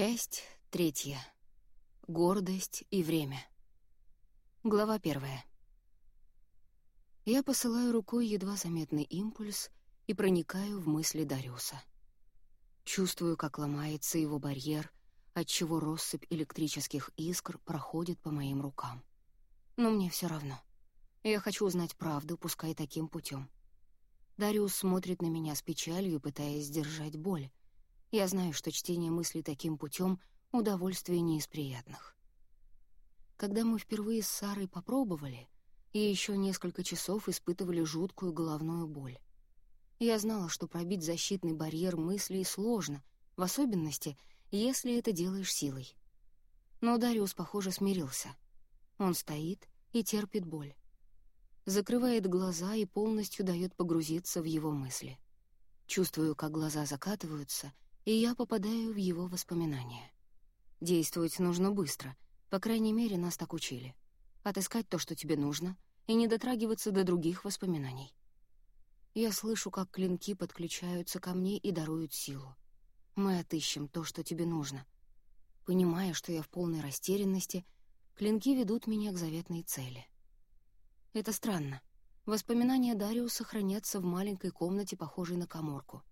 Часть третья. Гордость и время. Глава первая. Я посылаю рукой едва заметный импульс и проникаю в мысли Дариуса. Чувствую, как ломается его барьер, отчего россыпь электрических искр проходит по моим рукам. Но мне все равно. Я хочу узнать правду, пускай таким путем. Дариус смотрит на меня с печалью, пытаясь сдержать боль. Я знаю, что чтение мыслей таким путем — удовольствие не из приятных. Когда мы впервые с Сарой попробовали, и еще несколько часов испытывали жуткую головную боль. Я знала, что пробить защитный барьер мыслей сложно, в особенности, если это делаешь силой. Но Дариус, похоже, смирился. Он стоит и терпит боль. Закрывает глаза и полностью дает погрузиться в его мысли. Чувствую, как глаза закатываются, и я попадаю в его воспоминания. Действовать нужно быстро, по крайней мере, нас так учили. Отыскать то, что тебе нужно, и не дотрагиваться до других воспоминаний. Я слышу, как клинки подключаются ко мне и даруют силу. Мы отыщем то, что тебе нужно. Понимая, что я в полной растерянности, клинки ведут меня к заветной цели. Это странно. Воспоминания Дариуса хранятся в маленькой комнате, похожей на коморку.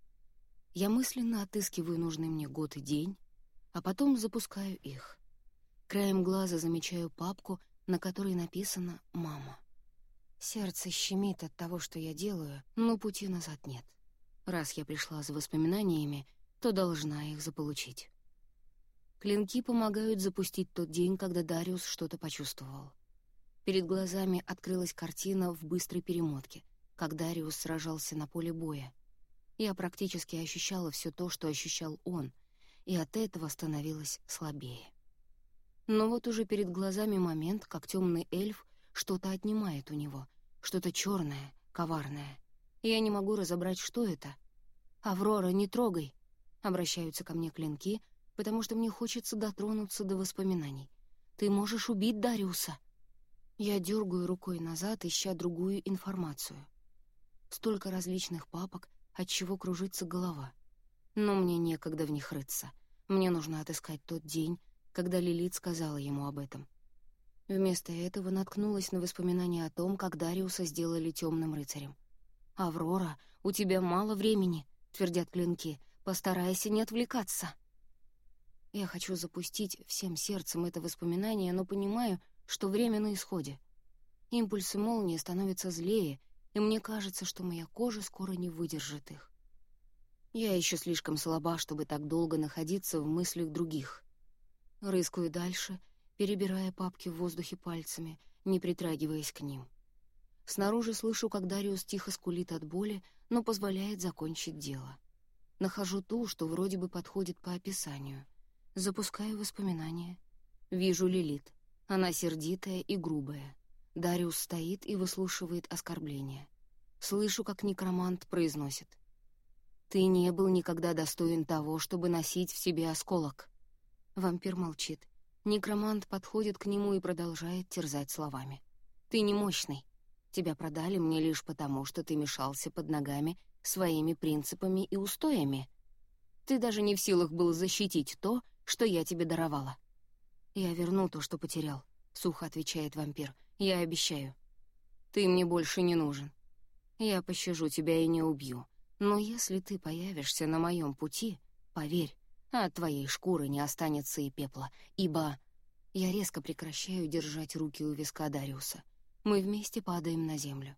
Я мысленно отыскиваю нужный мне год и день, а потом запускаю их. Краем глаза замечаю папку, на которой написано «Мама». Сердце щемит от того, что я делаю, но пути назад нет. Раз я пришла за воспоминаниями, то должна их заполучить. Клинки помогают запустить тот день, когда Дариус что-то почувствовал. Перед глазами открылась картина в быстрой перемотке, как Дариус сражался на поле боя. Я практически ощущала все то, что ощущал он, и от этого становилась слабее. Но вот уже перед глазами момент, как темный эльф что-то отнимает у него, что-то черное, коварное. Я не могу разобрать, что это. «Аврора, не трогай!» Обращаются ко мне клинки, потому что мне хочется дотронуться до воспоминаний. «Ты можешь убить Дариуса!» Я дергаю рукой назад, ища другую информацию. Столько различных папок, от чего кружится голова. Но мне некогда в них рыться. Мне нужно отыскать тот день, когда Лилит сказала ему об этом. Вместо этого наткнулась на воспоминания о том, как Дариуса сделали темным рыцарем. «Аврора, у тебя мало времени», — твердят клинки. «Постарайся не отвлекаться». Я хочу запустить всем сердцем это воспоминание, но понимаю, что время на исходе. Импульсы молнии становятся злее, и мне кажется, что моя кожа скоро не выдержит их. Я еще слишком слаба, чтобы так долго находиться в мыслях других. Рыскаю дальше — перебирая папки в воздухе пальцами, не притрагиваясь к ним. Снаружи слышу, как Дариус тихо скулит от боли, но позволяет закончить дело. Нахожу ту, что вроде бы подходит по описанию. Запускаю воспоминания. Вижу Лилит. Она сердитая и грубая. Дариус стоит и выслушивает оскорбления. Слышу, как некромант произносит. «Ты не был никогда достоин того, чтобы носить в себе осколок». Вампир молчит. Некромант подходит к нему и продолжает терзать словами. «Ты не мощный. Тебя продали мне лишь потому, что ты мешался под ногами своими принципами и устоями. Ты даже не в силах был защитить то, что я тебе даровала». «Я верну то, что потерял», — сухо отвечает вампир. «Я обещаю. Ты мне больше не нужен. Я пощажу тебя и не убью. Но если ты появишься на моем пути, поверь, от твоей шкуры не останется и пепла, ибо... Я резко прекращаю держать руки у виска Дариуса. Мы вместе падаем на землю.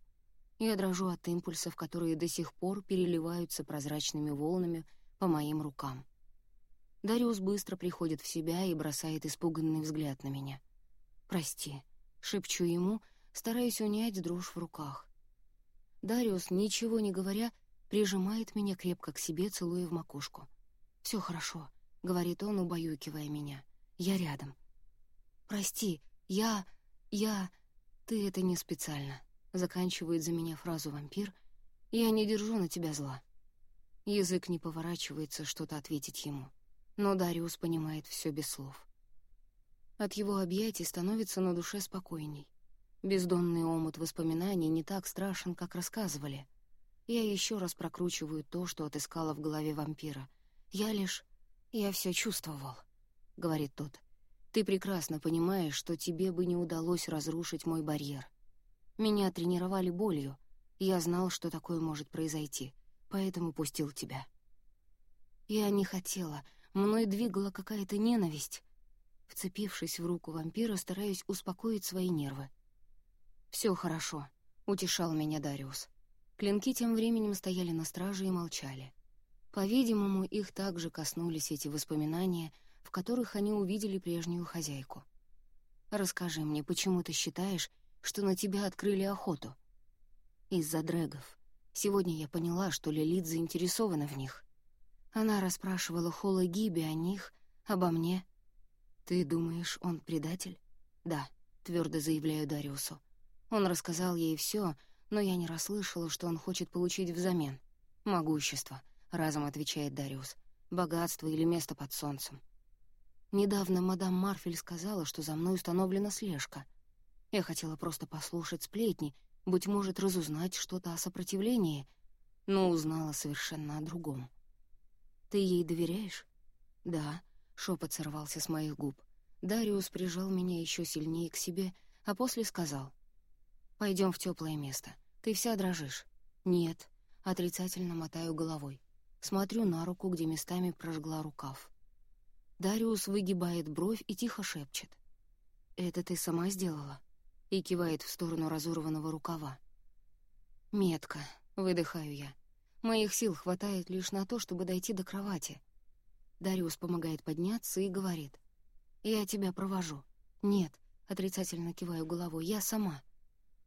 Я дрожу от импульсов, которые до сих пор переливаются прозрачными волнами по моим рукам. Дариус быстро приходит в себя и бросает испуганный взгляд на меня. «Прости», — шепчу ему, стараясь унять дрожь в руках. Дариус, ничего не говоря, прижимает меня крепко к себе, целуя в макушку. «Все хорошо», — говорит он, убаюкивая меня. «Я рядом». «Прости, я... я... ты это не специально», — заканчивает за меня фразу вампир. «Я не держу на тебя зла». Язык не поворачивается что-то ответить ему, но Дариус понимает все без слов. От его объятий становится на душе спокойней. Бездонный омут воспоминаний не так страшен, как рассказывали. Я еще раз прокручиваю то, что отыскала в голове вампира — я лишь... Я все чувствовал. говорит тот. «Ты прекрасно понимаешь, что тебе бы не удалось разрушить мой барьер. Меня тренировали болью. Я знал, что такое может произойти, поэтому пустил тебя». Я не хотела, мной двигала какая-то ненависть. Вцепившись в руку вампира, стараюсь успокоить свои нервы. Все хорошо», — утешал меня Дариус. Клинки тем временем стояли на страже и молчали. По-видимому, их также коснулись эти воспоминания, в которых они увидели прежнюю хозяйку. «Расскажи мне, почему ты считаешь, что на тебя открыли охоту?» «Из-за дрэгов. Сегодня я поняла, что Лилит заинтересована в них. Она расспрашивала Холла Гиби о них, обо мне. «Ты думаешь, он предатель?» «Да», — твердо заявляю Дариусу. Он рассказал ей все, но я не расслышала, что он хочет получить взамен. «Могущество», — разом отвечает Дариус. «Богатство или место под солнцем». Недавно мадам Марфель сказала, что за мной установлена слежка. Я хотела просто послушать сплетни, быть может, разузнать что-то о сопротивлении, но узнала совершенно о другом. «Ты ей доверяешь?» «Да», — шепот сорвался с моих губ. Дариус прижал меня еще сильнее к себе, а после сказал. Пойдем в теплое место. Ты вся дрожишь». «Нет», — отрицательно мотаю головой. Смотрю на руку, где местами прожгла рукав. Дариус выгибает бровь и тихо шепчет. «Это ты сама сделала?» и кивает в сторону разорванного рукава. «Метко», — выдыхаю я. Моих сил хватает лишь на то, чтобы дойти до кровати. Дариус помогает подняться и говорит. «Я тебя провожу». «Нет», — отрицательно киваю головой, — «я сама».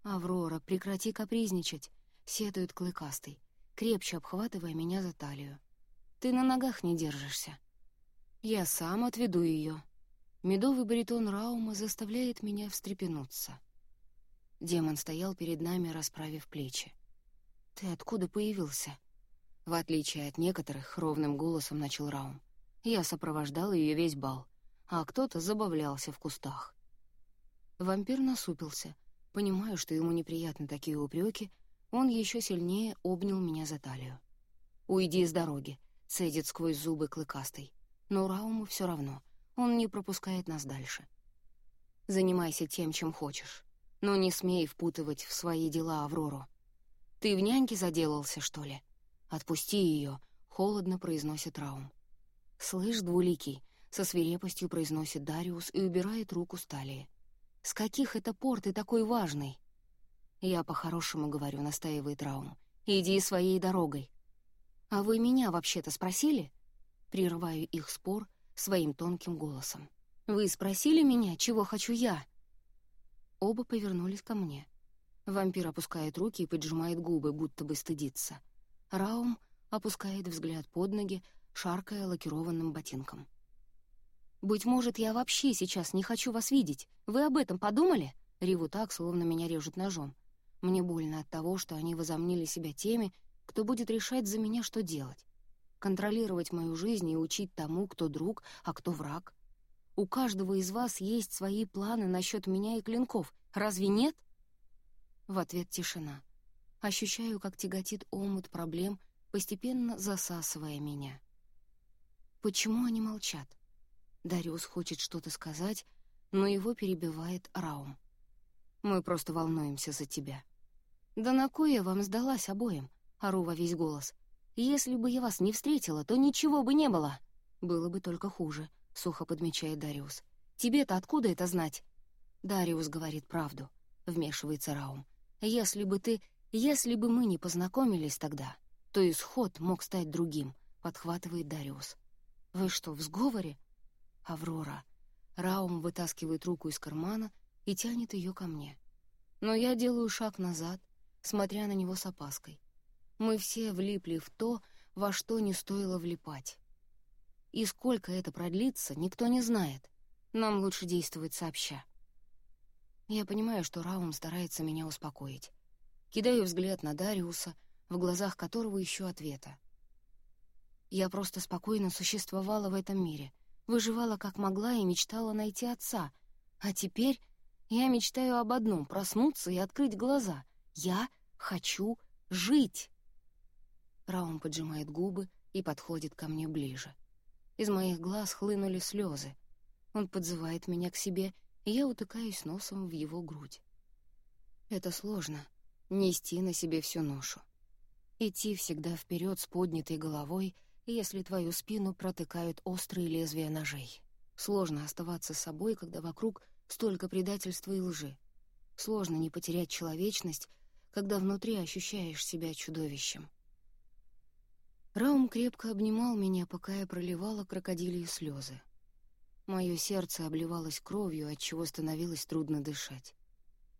«Аврора, прекрати капризничать», — сетует клыкастый, крепче обхватывая меня за талию. «Ты на ногах не держишься». «Я сам отведу ее. Медовый баритон Раума заставляет меня встрепенуться. Демон стоял перед нами, расправив плечи. «Ты откуда появился?» В отличие от некоторых, ровным голосом начал Раум. Я сопровождал ее весь бал, а кто-то забавлялся в кустах. Вампир насупился. Понимая, что ему неприятны такие упреки, он еще сильнее обнял меня за талию. «Уйди с дороги», — цедит сквозь зубы клыкастый. Но Рауму все равно, он не пропускает нас дальше. «Занимайся тем, чем хочешь, но не смей впутывать в свои дела Аврору. «Ты в няньке заделался, что ли?» «Отпусти ее», — холодно произносит Раум. «Слышь, двуликий», — со свирепостью произносит Дариус и убирает руку с талии. «С каких это пор ты такой важный?» «Я по-хорошему говорю», — настаивает Раум. «Иди своей дорогой». «А вы меня вообще-то спросили?» Прерываю их спор своим тонким голосом. «Вы спросили меня, чего хочу я?» Оба повернулись ко мне. Вампир опускает руки и поджимает губы, будто бы стыдится. Раум опускает взгляд под ноги, шаркая лакированным ботинком. «Быть может, я вообще сейчас не хочу вас видеть. Вы об этом подумали?» Реву так, словно меня режут ножом. Мне больно от того, что они возомнили себя теми, кто будет решать за меня, что делать. Контролировать мою жизнь и учить тому, кто друг, а кто враг. У каждого из вас есть свои планы насчет меня и клинков. Разве нет?» В ответ тишина. Ощущаю, как тяготит омут проблем, постепенно засасывая меня. Почему они молчат? Дариус хочет что-то сказать, но его перебивает Раум. «Мы просто волнуемся за тебя». «Да на кое я вам сдалась обоим?» — ору во весь голос. «Если бы я вас не встретила, то ничего бы не было». «Было бы только хуже», — сухо подмечает Дариус. «Тебе-то откуда это знать?» Дариус говорит правду, — вмешивается Раум. Если бы ты... Если бы мы не познакомились тогда, то исход мог стать другим, подхватывает Дариус. Вы что, в сговоре? Аврора. Раум вытаскивает руку из кармана и тянет ее ко мне. Но я делаю шаг назад, смотря на него с опаской. Мы все влипли в то, во что не стоило влипать. И сколько это продлится, никто не знает. Нам лучше действовать сообща. Я понимаю, что Раум старается меня успокоить. Кидаю взгляд на Дариуса, в глазах которого ищу ответа. Я просто спокойно существовала в этом мире, выживала как могла и мечтала найти отца. А теперь я мечтаю об одном — проснуться и открыть глаза. Я хочу жить. Раум поджимает губы и подходит ко мне ближе. Из моих глаз хлынули слезы. Он подзывает меня к себе, и я утыкаюсь носом в его грудь. Это сложно — нести на себе всю ношу. Идти всегда вперед с поднятой головой, если твою спину протыкают острые лезвия ножей. Сложно оставаться собой, когда вокруг столько предательства и лжи. Сложно не потерять человечность, когда внутри ощущаешь себя чудовищем. Раум крепко обнимал меня, пока я проливала крокодилии слезы. Мое сердце обливалось кровью, от чего становилось трудно дышать.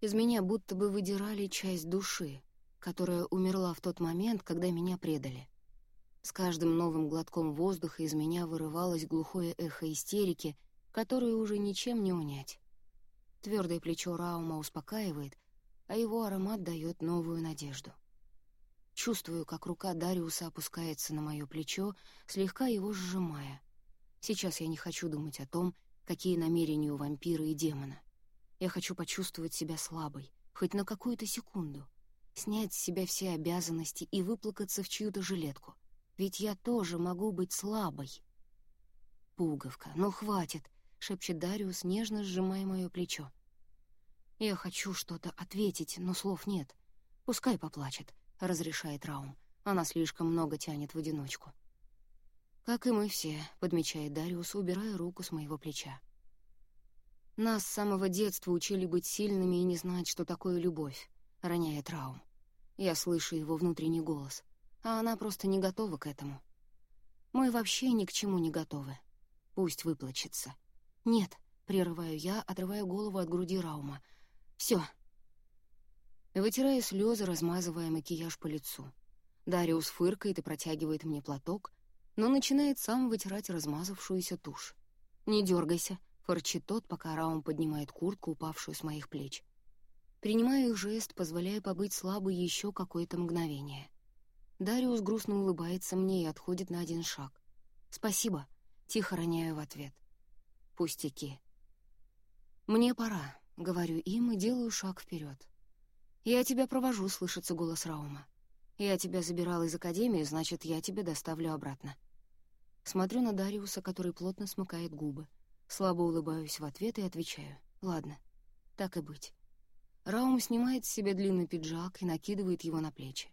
Из меня будто бы выдирали часть души, которая умерла в тот момент, когда меня предали. С каждым новым глотком воздуха из меня вырывалось глухое эхо истерики, которое уже ничем не унять. Твердое плечо Раума успокаивает, а его аромат дает новую надежду. Чувствую, как рука Дариуса опускается на мое плечо, слегка его сжимая. Сейчас я не хочу думать о том, какие намерения у вампира и демона. Я хочу почувствовать себя слабой, хоть на какую-то секунду, снять с себя все обязанности и выплакаться в чью-то жилетку. Ведь я тоже могу быть слабой. «Пуговка, ну хватит!» — шепчет Дариус, нежно сжимая мое плечо. Я хочу что-то ответить, но слов нет. Пускай поплачет, — разрешает Раум. Она слишком много тянет в одиночку. «Как и мы все», — подмечает Дариус, убирая руку с моего плеча. Нас с самого детства учили быть сильными и не знать, что такое любовь, роняет Раум. Я слышу его внутренний голос, а она просто не готова к этому. Мы вообще ни к чему не готовы. Пусть выплачется. Нет, прерываю я, отрывая голову от груди Раума. Все. Вытирая слезы, размазывая макияж по лицу. Дариус фыркает и протягивает мне платок, но начинает сам вытирать размазавшуюся тушь. «Не дергайся», Форчит тот, пока Раум поднимает куртку, упавшую с моих плеч. Принимаю их жест, позволяя побыть слабой еще какое-то мгновение. Дариус грустно улыбается мне и отходит на один шаг. «Спасибо», — тихо роняю в ответ. «Пустяки». «Мне пора», — говорю им и делаю шаг вперед. «Я тебя провожу», — слышится голос Раума. «Я тебя забирал из Академии, значит, я тебя доставлю обратно». Смотрю на Дариуса, который плотно смыкает губы. Слабо улыбаюсь в ответ и отвечаю. «Ладно, так и быть». Раум снимает с себя длинный пиджак и накидывает его на плечи.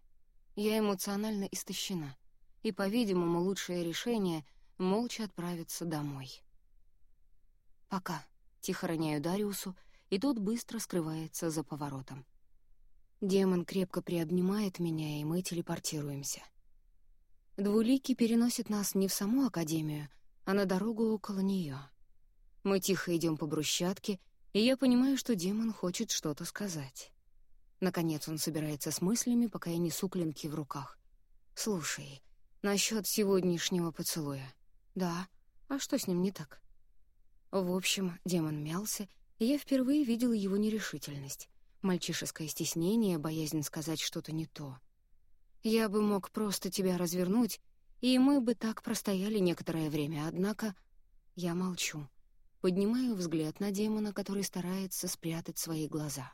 Я эмоционально истощена, и, по-видимому, лучшее решение — молча отправиться домой. «Пока», — тихо роняю Дариусу, и тот быстро скрывается за поворотом. Демон крепко приобнимает меня, и мы телепортируемся. Двуликий переносит нас не в саму Академию, а на дорогу около нее. Мы тихо идем по брусчатке, и я понимаю, что демон хочет что-то сказать. Наконец он собирается с мыслями, пока я несу клинки в руках. «Слушай, насчет сегодняшнего поцелуя». «Да. А что с ним не так?» В общем, демон мялся, и я впервые видела его нерешительность. Мальчишеское стеснение, боязнь сказать что-то не то. Я бы мог просто тебя развернуть, и мы бы так простояли некоторое время, однако я молчу. Поднимаю взгляд на демона, который старается спрятать свои глаза.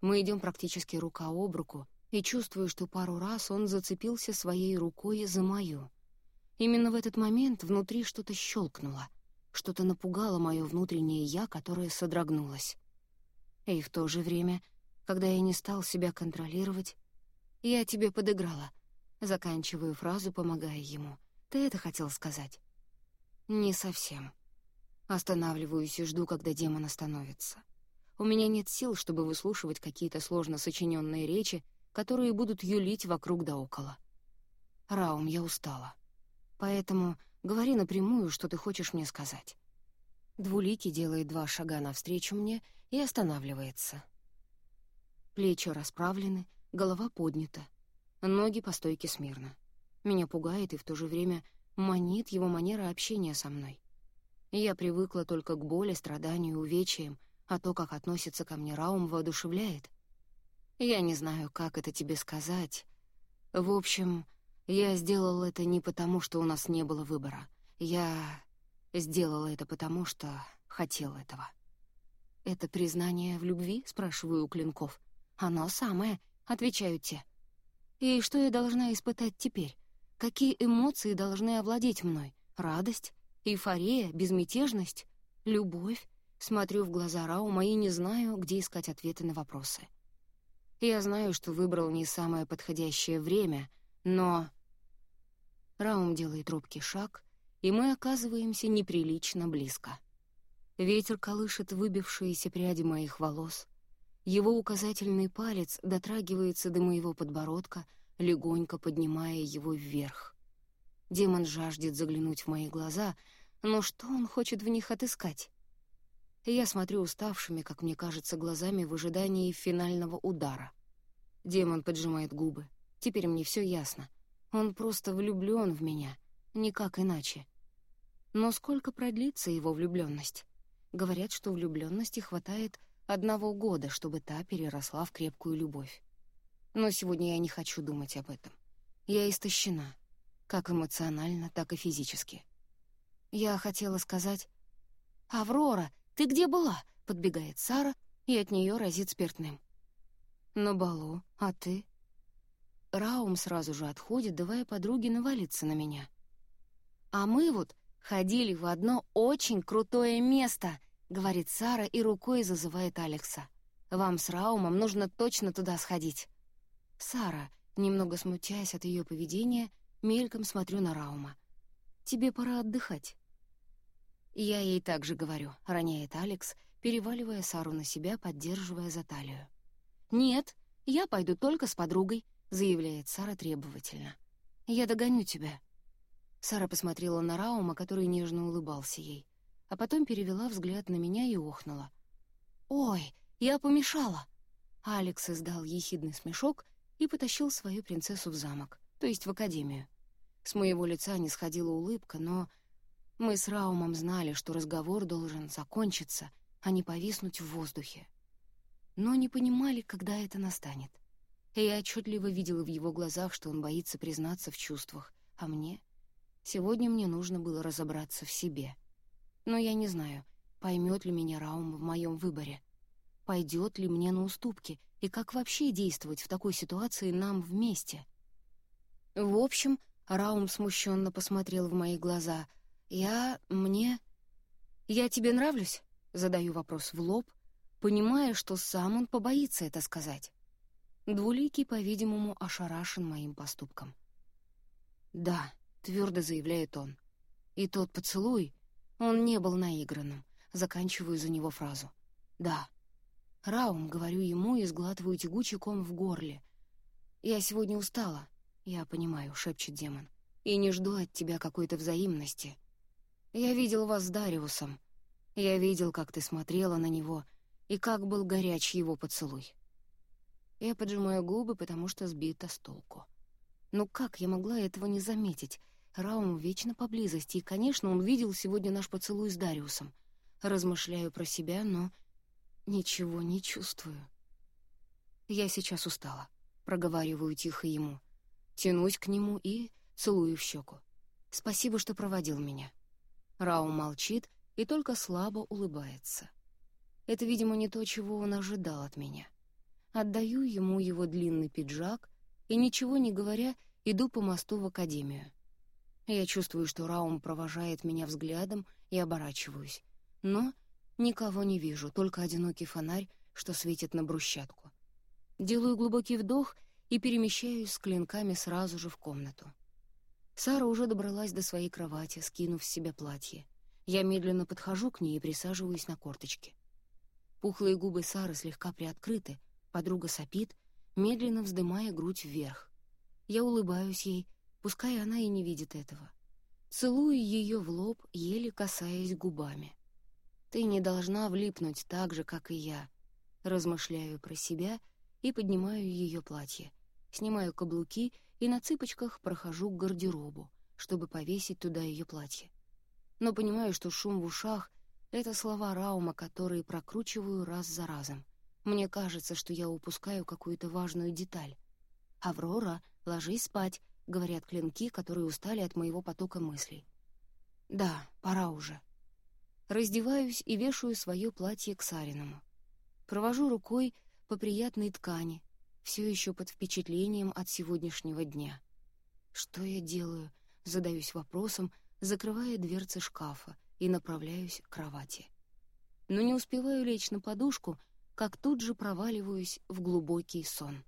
Мы идем практически рука об руку, и чувствую, что пару раз он зацепился своей рукой за мою. Именно в этот момент внутри что-то щелкнуло, что-то напугало мое внутреннее «я», которое содрогнулось. И в то же время, когда я не стал себя контролировать, «Я тебе подыграла», заканчиваю фразу, помогая ему. «Ты это хотел сказать?» «Не совсем». Останавливаюсь и жду, когда демон остановится. У меня нет сил, чтобы выслушивать какие-то сложно сочиненные речи, которые будут юлить вокруг да около. Раум, я устала. Поэтому говори напрямую, что ты хочешь мне сказать. Двуликий делает два шага навстречу мне и останавливается. Плечи расправлены, голова поднята, ноги по стойке смирно. Меня пугает и в то же время манит его манера общения со мной. Я привыкла только к боли, страданию увечьям, а то, как относится ко мне Раум, воодушевляет. Я не знаю, как это тебе сказать. В общем, я сделал это не потому, что у нас не было выбора. Я сделала это потому, что хотел этого. «Это признание в любви?» — спрашиваю у Клинков. «Оно самое», — отвечают те. «И что я должна испытать теперь? Какие эмоции должны овладеть мной? Радость? Эйфория, безмятежность, Любовь? Смотрю в глаза Раума и не знаю, где искать ответы на вопросы. Я знаю, что выбрал не самое подходящее время, но... Раум делает робкий шаг, и мы оказываемся неприлично близко. Ветер колышет выбившиеся пряди моих волос. Его указательный палец дотрагивается до моего подбородка, легонько поднимая его вверх. Демон жаждет заглянуть в мои глаза, но что он хочет в них отыскать? Я смотрю уставшими, как мне кажется, глазами в ожидании финального удара. Демон поджимает губы. Теперь мне все ясно. Он просто влюблен в меня, никак иначе. Но сколько продлится его влюбленность? Говорят, что влюбленности хватает одного года, чтобы та переросла в крепкую любовь. Но сегодня я не хочу думать об этом. Я истощена, как эмоционально, так и физически. Я хотела сказать... «Аврора, ты где была?» — подбегает Сара, и от нее разит спиртным. «На балу, а ты?» Раум сразу же отходит, давая подруге навалиться на меня. «А мы вот ходили в одно очень крутое место», — говорит Сара и рукой зазывает Алекса. «Вам с Раумом нужно точно туда сходить». Сара, немного смутяясь от ее поведения, мельком смотрю на Раума. «Тебе пора отдыхать». Я ей также говорю, роняет Алекс, переваливая Сару на себя, поддерживая за талию. «Нет, я пойду только с подругой», — заявляет Сара требовательно. «Я догоню тебя». Сара посмотрела на Раума, который нежно улыбался ей, а потом перевела взгляд на меня и охнула. «Ой, я помешала!» Алекс издал ехидный смешок и потащил свою принцессу в замок, то есть в академию. С моего лица не сходила улыбка, но мы с Раумом знали, что разговор должен закончиться, а не повиснуть в воздухе. Но не понимали, когда это настанет. И я отчетливо видела в его глазах, что он боится признаться в чувствах, а мне... Сегодня мне нужно было разобраться в себе. Но я не знаю, поймет ли меня Раум в моем выборе. Пойдет ли мне на уступки, и как вообще действовать в такой ситуации нам вместе. В общем, Раум смущенно посмотрел в мои глаза. «Я... мне... Я тебе нравлюсь?» Задаю вопрос в лоб, понимая, что сам он побоится это сказать. Двуликий, по-видимому, ошарашен моим поступком. «Да», — твердо заявляет он. И тот поцелуй, он не был наигранным. Заканчиваю за него фразу. «Да». «Раум», — говорю ему и сглатываю тягучий ком в горле. «Я сегодня устала». «Я понимаю», — шепчет демон. «И не жду от тебя какой-то взаимности. Я видел вас с Дариусом. Я видел, как ты смотрела на него, и как был горяч его поцелуй». Я поджимаю губы, потому что сбита с толку. Ну как я могла этого не заметить? Раум вечно поблизости, и, конечно, он видел сегодня наш поцелуй с Дариусом. Размышляю про себя, но Ничего не чувствую. Я сейчас устала. Проговариваю тихо ему. Тянусь к нему и целую в щеку. Спасибо, что проводил меня. Рау молчит и только слабо улыбается. Это, видимо, не то, чего он ожидал от меня. Отдаю ему его длинный пиджак и, ничего не говоря, иду по мосту в академию. Я чувствую, что Раум провожает меня взглядом и оборачиваюсь. Но Никого не вижу, только одинокий фонарь, что светит на брусчатку. Делаю глубокий вдох и перемещаюсь с клинками сразу же в комнату. Сара уже добралась до своей кровати, скинув с себя платье. Я медленно подхожу к ней и присаживаюсь на корточки. Пухлые губы Сары слегка приоткрыты, подруга сопит, медленно вздымая грудь вверх. Я улыбаюсь ей, пускай она и не видит этого. Целую ее в лоб, еле касаясь губами. Ты не должна влипнуть так же, как и я. Размышляю про себя и поднимаю ее платье. Снимаю каблуки и на цыпочках прохожу к гардеробу, чтобы повесить туда ее платье. Но понимаю, что шум в ушах — это слова Раума, которые прокручиваю раз за разом. Мне кажется, что я упускаю какую-то важную деталь. «Аврора, ложись спать», — говорят клинки, которые устали от моего потока мыслей. «Да, пора уже». Раздеваюсь и вешаю свое платье к Сариному. Провожу рукой по приятной ткани, все еще под впечатлением от сегодняшнего дня. Что я делаю? Задаюсь вопросом, закрывая дверцы шкафа и направляюсь к кровати. но не успеваю лечь на подушку, как тут же проваливаюсь в глубокий сон.